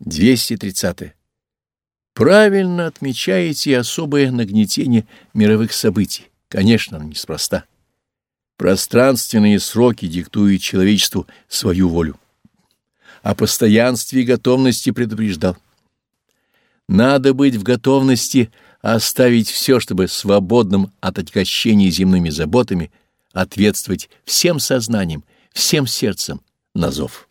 230. Правильно отмечаете особое нагнетение мировых событий. Конечно, неспроста. Пространственные сроки диктуют человечеству свою волю. О постоянстве и готовности предупреждал. Надо быть в готовности оставить все, чтобы свободным от отягощения земными заботами ответствовать всем сознанием, всем сердцем на зов.